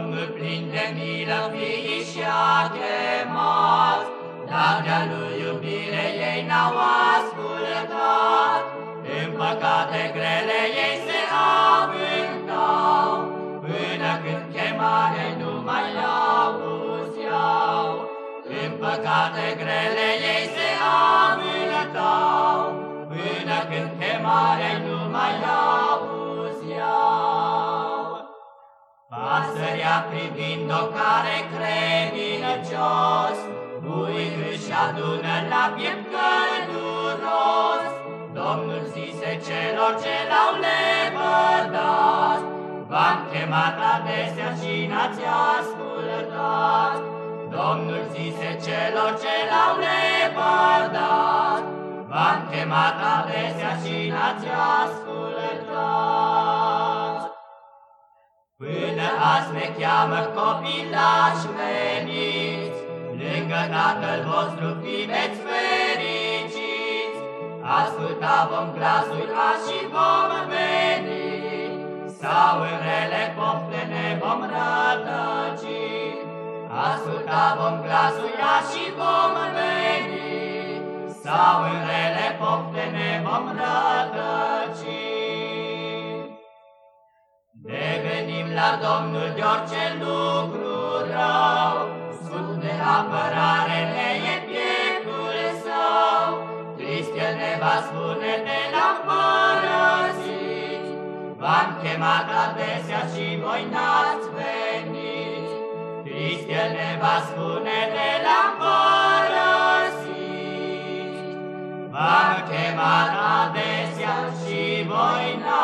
Domnul plin de milă fii și-a chemat, Dar de-a lui iubire ei n-au ascultat, În păcate grele ei se avântau, Până când chemare nu mai auzeau. În păcate grele ei se avântau, Până când chemare nu privind-o care credincios, Bui își adună la piept călduros. Domnul zise celor ce l-au lepădat, V-am chemat adesea și n-ați ascultat. Domnul zise celor ce l-au lepădat, V-am chemat adesea și n-ați ascultat. Până azi ne cheamă copilași veniți, Lângă Tatăl vostru fimeți fericiți. Asculta vom glasul a și vom veni, Sau în rele pofte ne vom rătăci. Asculta vom glasul a și vom veni, Sau în rele pofte ne vom rătăci. La Domnul de orice lucru rău, Sfânt de apărare ne e pieptul său, Trist el ne va spune de l-am părăsit, V-am chemat adesea și voi n-ați venit, Trist el ne va spune de l-am părăsit, V-am chemat adesea și voi n-ați